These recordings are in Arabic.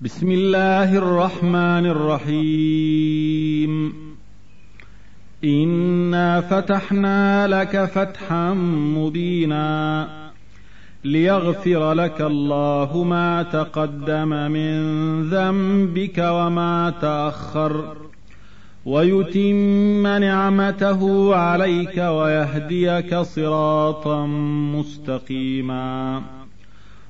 بسم الله الرحمن الرحيم. انا فتحنا لك فتحا مبينا ليغفر لك الله ما تقدم من ذنبك وما تاخر ويتم نعمته عليك ويهديك صراطا مستقيما.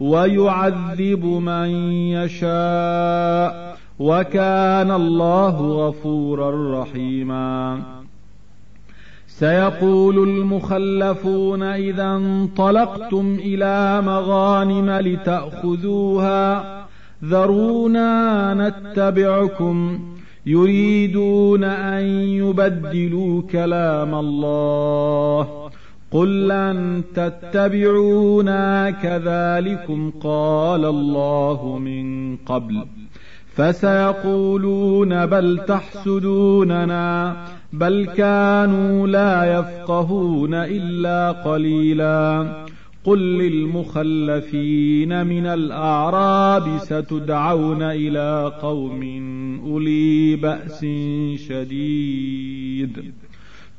ويعذب من يشاء وكان الله غفورا رحيما. سيقول المخلفون إذا انطلقتم إلى مغانم لتأخذوها. ذرونا نتبعكم. يريدون أن يبدلوا كلام الله. قل لن تتبعونا كذلكم قال الله من قبل فسيقولون بل تحسدوننا بل كانوا لا يفقهون الا قليلا قل للمخلفين من الاعراب ستدعون إلى قوم اولي باس شديد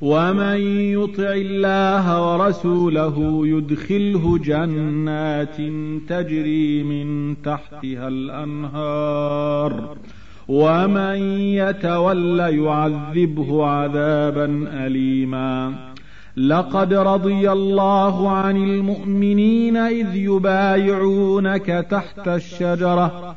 ومن يطع الله ورسوله يدخله جنات تجري من تحتها الأنهار. ومن يتول يعذبه عذابا أليما. لقد رضي الله عن المؤمنين إذ يبايعونك تحت الشجرة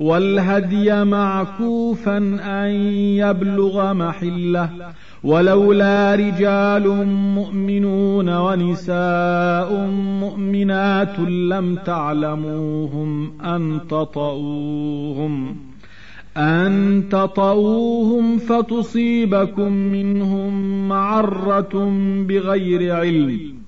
والهدي معكوفا أن يبلغ محلة. ولولا رجال مؤمنون ونساء مؤمنات لم تعلموهم أن تطؤوهم. أن تطؤوهم فتصيبكم منهم معرة بغير علم.